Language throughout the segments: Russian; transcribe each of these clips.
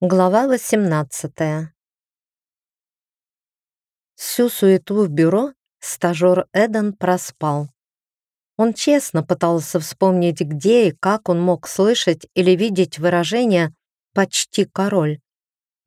Глава 18 Всю суету в бюро стажер Эден проспал. Он честно пытался вспомнить, где и как он мог слышать или видеть выражение «почти король»,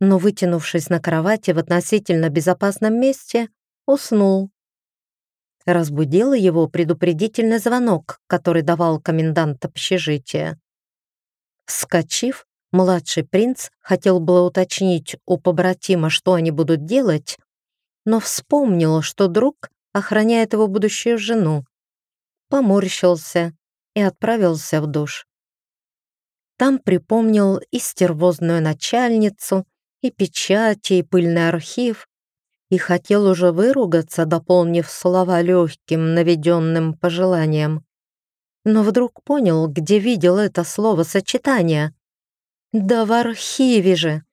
но, вытянувшись на кровати в относительно безопасном месте, уснул. Разбудил его предупредительный звонок, который давал комендант общежития. Вскочив, Младший принц хотел было уточнить у побратима, что они будут делать, но вспомнил, что друг охраняет его будущую жену. Поморщился и отправился в душ. Там припомнил и стервозную начальницу, и печати, и пыльный архив, и хотел уже выругаться, дополнив слова легким, наведенным пожеланием. Но вдруг понял, где видел это слово-сочетание — да в архиве же!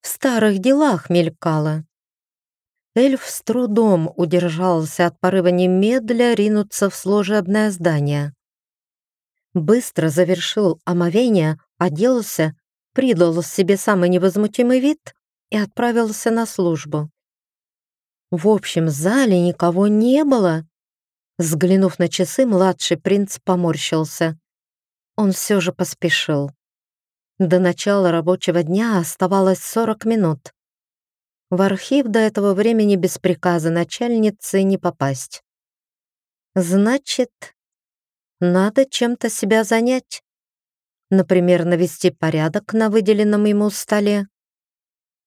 В старых делах мелькало. Эльф с трудом удержался от порыва немедля ринуться в служебное здание. Быстро завершил омовение, оделся, придал себе самый невозмутимый вид и отправился на службу. В общем зале никого не было. Взглянув на часы, младший принц поморщился. Он все же поспешил. До начала рабочего дня оставалось 40 минут. В архив до этого времени без приказа начальницы не попасть. Значит, надо чем-то себя занять. Например, навести порядок на выделенном ему столе.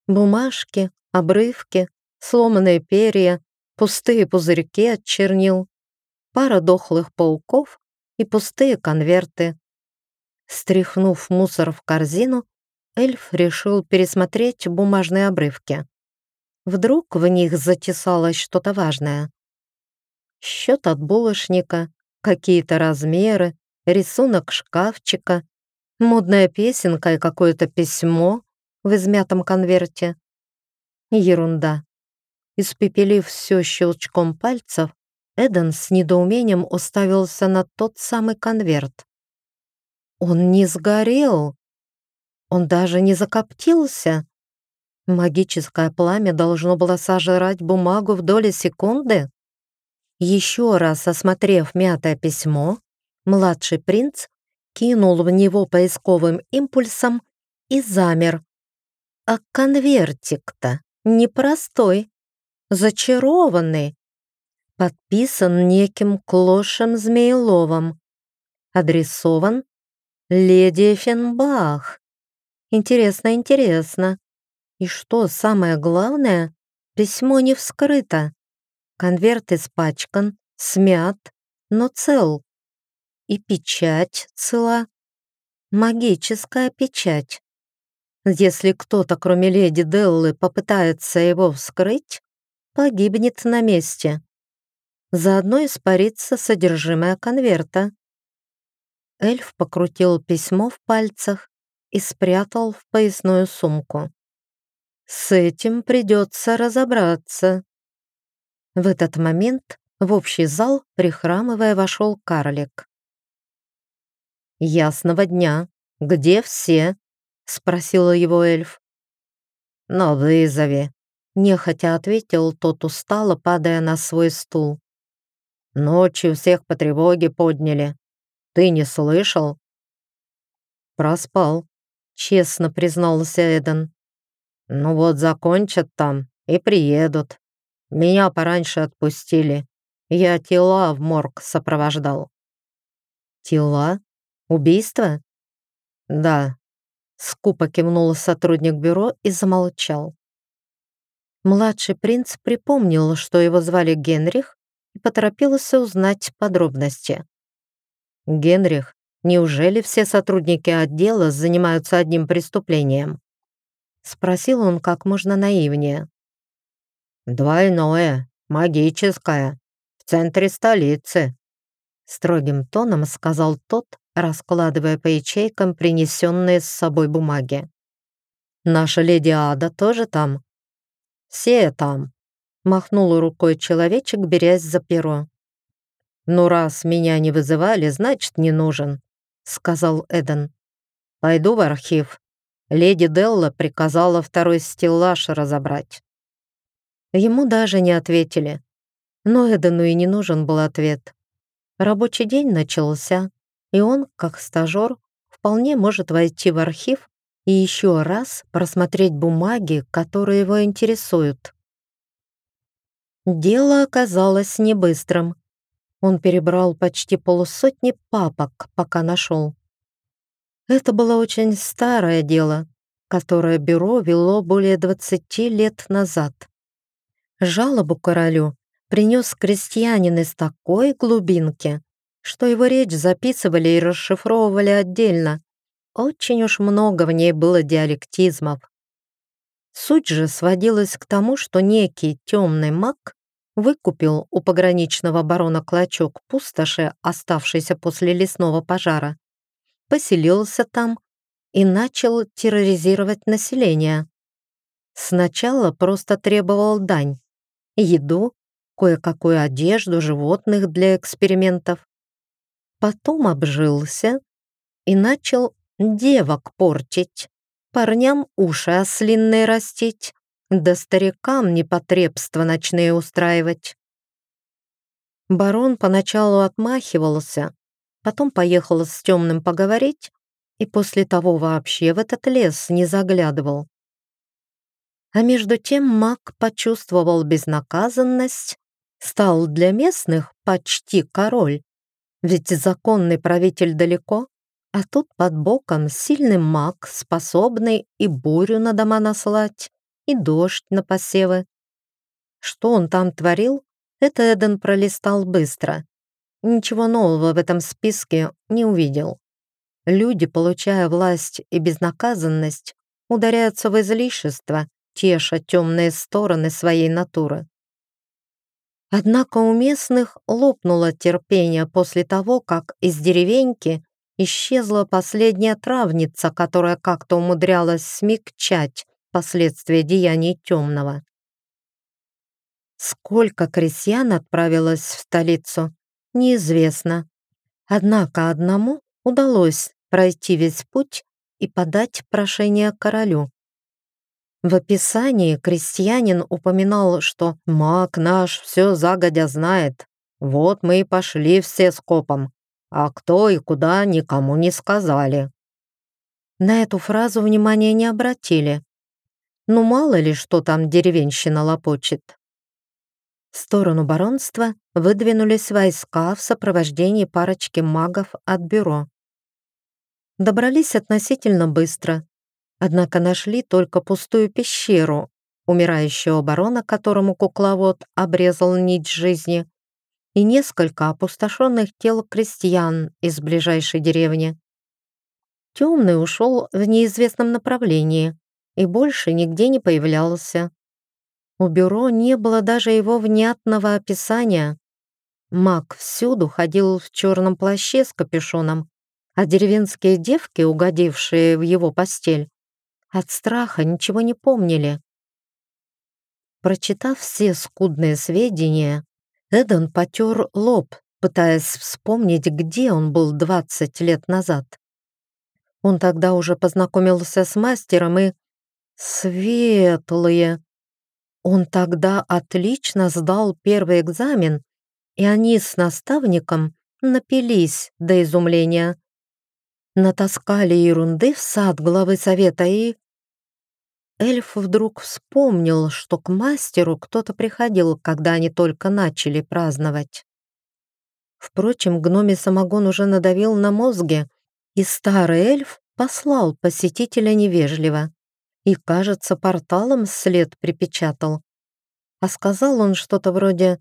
Бумажки, обрывки, сломанные перья, пустые пузырьки от чернил, пара дохлых пауков и пустые конверты. Стряхнув мусор в корзину, эльф решил пересмотреть бумажные обрывки. Вдруг в них затесалось что-то важное. Счет от булочника, какие-то размеры, рисунок шкафчика, модная песенка и какое-то письмо в измятом конверте. Ерунда. Испепелив все щелчком пальцев, Эден с недоумением уставился на тот самый конверт. Он не сгорел. Он даже не закоптился. Магическое пламя должно было сожрать бумагу в доли секунды. Еще раз осмотрев мятое письмо, младший принц кинул в него поисковым импульсом и замер. А конвертик-то непростой, зачарованный, подписан неким Клошем Змееловым, адресован Леди Фенбах. Интересно, интересно. И что самое главное, письмо не вскрыто. Конверт испачкан, смят, но цел. И печать цела. Магическая печать. Если кто-то, кроме леди Деллы, попытается его вскрыть, погибнет на месте. Заодно испарится содержимое конверта. Эльф покрутил письмо в пальцах и спрятал в поясную сумку. С этим придется разобраться. В этот момент в общий зал, прихрамывая, вошел карлик. «Ясного дня! Где все?» — спросила его эльф. «На вызове», — нехотя ответил тот устало, падая на свой стул. «Ночью всех по тревоге подняли. Ты не слышал?» «Проспал», — честно признался Эден. «Ну вот закончат там и приедут. Меня пораньше отпустили. Я тела в морг сопровождал». «Тела? Убийство?» «Да», — скупо кивнул сотрудник бюро и замолчал. Младший принц припомнил, что его звали Генрих, и поторопился узнать подробности. «Генрих, неужели все сотрудники отдела занимаются одним преступлением?» Спросил он как можно наивнее. «Двойное, магическое, в центре столицы», строгим тоном сказал тот, раскладывая по ячейкам принесенные с собой бумаги. «Наша леди Ада тоже там?» «Все там», — махнул рукой человечек, берясь за перо. «Ну, раз меня не вызывали, значит, не нужен», — сказал Эден. «Пойду в архив. Леди Делла приказала второй стеллаж разобрать. Ему даже не ответили. Но Эдену и не нужен был ответ. Рабочий день начался, и он, как стажер, вполне может войти в архив и еще раз просмотреть бумаги, которые его интересуют. Дело оказалось не быстрым. Он перебрал почти полусотни папок, пока нашел. Это было очень старое дело, которое бюро вело более 20 лет назад. Жалобу королю принес крестьянин из такой глубинки, что его речь записывали и расшифровывали отдельно. Очень уж много в ней было диалектизмов. Суть же сводилась к тому, что некий темный маг выкупил у пограничного барона клочок пустоши, оставшийся после лесного пожара, поселился там и начал терроризировать население. Сначала просто требовал дань, еду, кое-какую одежду, животных для экспериментов. Потом обжился и начал девок портить, парням уши ослинные растить, да старикам непотребства ночные устраивать. Барон поначалу отмахивался, потом поехал с темным поговорить и после того вообще в этот лес не заглядывал. А между тем маг почувствовал безнаказанность, стал для местных почти король, ведь законный правитель далеко, а тут под боком сильный маг, способный и бурю на дома наслать, и дождь на посевы. Что он там творил, это Эден пролистал быстро. Ничего нового в этом списке не увидел. Люди, получая власть и безнаказанность, ударяются в излишество теша темные стороны своей натуры. Однако у местных лопнуло терпение после того, как из деревеньки исчезла последняя травница, которая как-то умудрялась смягчать последствия деяний темного. Сколько крестьян отправилось в столицу, неизвестно. Однако одному удалось пройти весь путь и подать прошение королю. В описании крестьянин упоминал, что «маг наш все загодя знает. Вот мы и пошли все скопом, а кто и куда никому не сказали». На эту фразу внимания не обратили. Ну мало ли, что там деревенщина лопочет. В сторону баронства выдвинулись войска в сопровождении парочки магов от бюро. Добрались относительно быстро, Однако нашли только пустую пещеру, умирающего барона, которому кукловод обрезал нить жизни, и несколько опустошенных тел крестьян из ближайшей деревни. Темный ушел в неизвестном направлении и больше нигде не появлялся. У бюро не было даже его внятного описания. Маг всюду ходил в черном плаще с капюшоном, а деревенские девки, угодившие в его постель, от страха ничего не помнили. Прочитав все скудные сведения, Эдон потер лоб, пытаясь вспомнить, где он был 20 лет назад. Он тогда уже познакомился с мастером и... Светлые! Он тогда отлично сдал первый экзамен, и они с наставником напились до изумления. Натаскали ерунды в сад главы совета и эльф вдруг вспомнил, что к мастеру кто-то приходил, когда они только начали праздновать. Впрочем, гноме самогон уже надавил на мозге, и старый эльф послал посетителя невежливо и, кажется, порталом след припечатал. А сказал он что-то вроде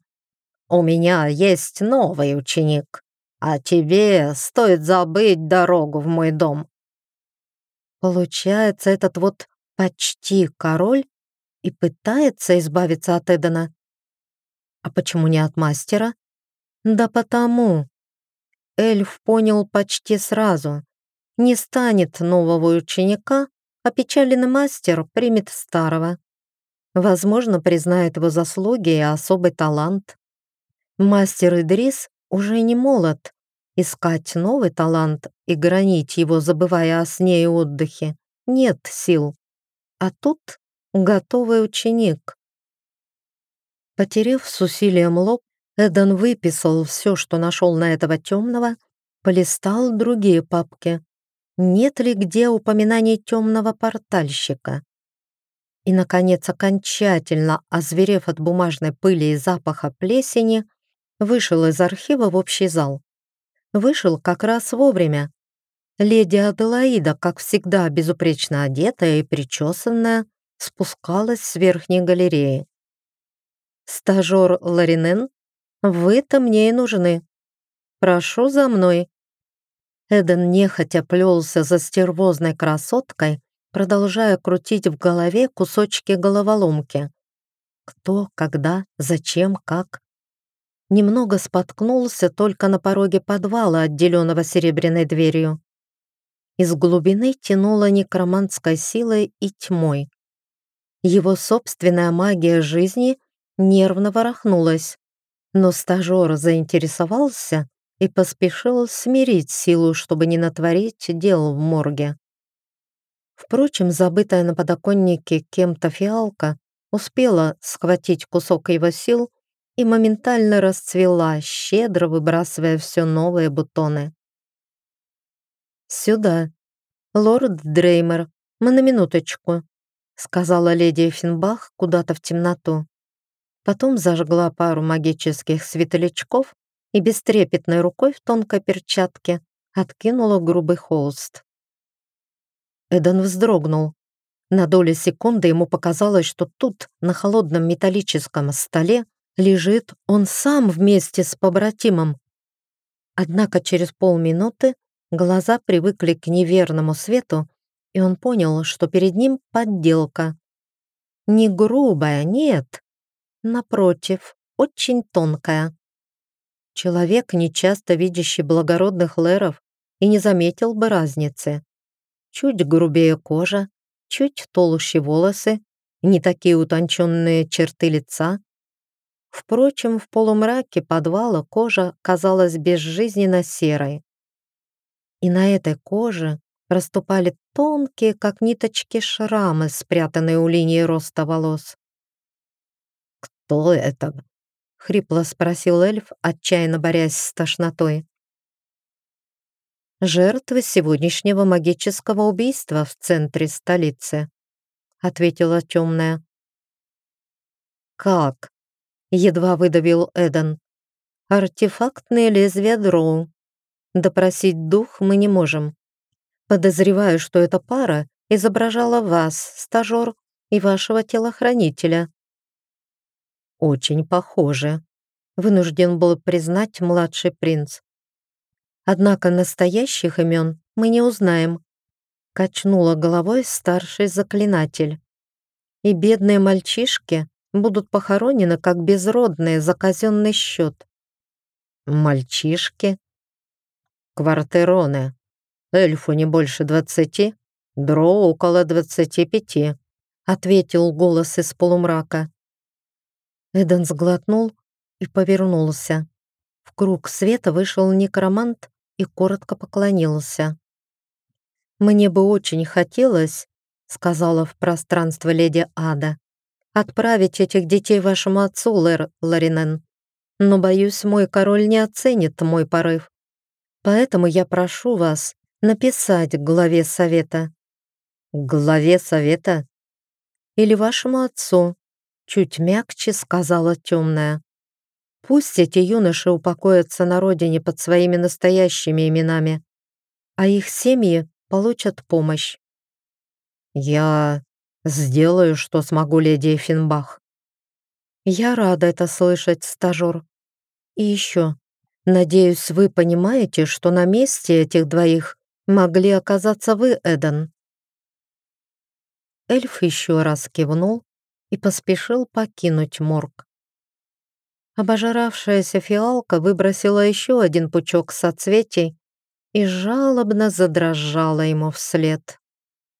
«У меня есть новый ученик, а тебе стоит забыть дорогу в мой дом». Получается, этот вот почти король и пытается избавиться от Эдена. А почему не от мастера? Да потому. Эльф понял почти сразу. Не станет нового ученика, а печаленный мастер примет старого. Возможно, признает его заслуги и особый талант. Мастер Идрис уже не молод. Искать новый талант и гранить его, забывая о сне и отдыхе, нет сил. А тут готовый ученик. Потерев с усилием лоб, Эден выписал все, что нашел на этого темного, полистал другие папки. Нет ли где упоминаний темного портальщика? И, наконец, окончательно озверев от бумажной пыли и запаха плесени, вышел из архива в общий зал. Вышел как раз вовремя. Леди Аделаида, как всегда безупречно одетая и причесанная, спускалась с верхней галереи. «Стажер Ларинен, вы-то мне и нужны. Прошу за мной». Эден нехотя плелся за стервозной красоткой, продолжая крутить в голове кусочки головоломки. Кто, когда, зачем, как. Немного споткнулся только на пороге подвала, отделенного серебряной дверью. Из глубины тянуло некромантской силой и тьмой. Его собственная магия жизни нервно ворохнулась, но стажер заинтересовался и поспешил смирить силу, чтобы не натворить дел в морге. Впрочем, забытая на подоконнике кем-то фиалка успела схватить кусок его сил и моментально расцвела, щедро выбрасывая все новые бутоны. «Сюда. Лорд Дреймер, мы на минуточку», сказала леди Эффенбах куда-то в темноту. Потом зажгла пару магических светлячков и бестрепетной рукой в тонкой перчатке откинула грубый холст. Эден вздрогнул. На долю секунды ему показалось, что тут, на холодном металлическом столе, лежит он сам вместе с побратимом. Однако через полминуты глаза привыкли к неверному свету, и он понял, что перед ним подделка. Не грубая, нет. Напротив, очень тонкая. Человек, нечасто видящий благородных лэров, и не заметил бы разницы. Чуть грубее кожа, чуть толще волосы, не такие утонченные черты лица. Впрочем, в полумраке подвала кожа казалась безжизненно серой. И на этой коже проступали тонкие, как ниточки, шрамы, спрятанные у линии роста волос. «Кто это?» — хрипло спросил эльф, отчаянно борясь с тошнотой жертвы сегодняшнего магического убийства в центре столицы», — ответила темная. «Как?» — едва выдавил Эден. «Артефактные лезвия дроу. Допросить дух мы не можем. Подозреваю, что эта пара изображала вас, стажер, и вашего телохранителя». «Очень похоже», — вынужден был признать младший принц. Однако настоящих имен мы не узнаем. Качнула головой старший заклинатель. И бедные мальчишки будут похоронены как безродные за казенный счет. Мальчишки? Квартероны. Эльфу не больше двадцати, дро около двадцати пяти, ответил голос из полумрака. Эден сглотнул и повернулся. В круг света вышел некромант и коротко поклонился. «Мне бы очень хотелось», — сказала в пространство леди Ада, «отправить этих детей вашему отцу, Лэр Ларинен. Но, боюсь, мой король не оценит мой порыв. Поэтому я прошу вас написать главе совета». «Главе совета?» «Или вашему отцу», — чуть мягче сказала темная. Пусть эти юноши упокоятся на родине под своими настоящими именами, а их семьи получат помощь. Я сделаю, что смогу, леди Финбах. Я рада это слышать, стажер. И еще, надеюсь, вы понимаете, что на месте этих двоих могли оказаться вы, Эден. Эльф еще раз кивнул и поспешил покинуть морг. Обожравшаяся фиалка выбросила еще один пучок соцветий и жалобно задрожала ему вслед.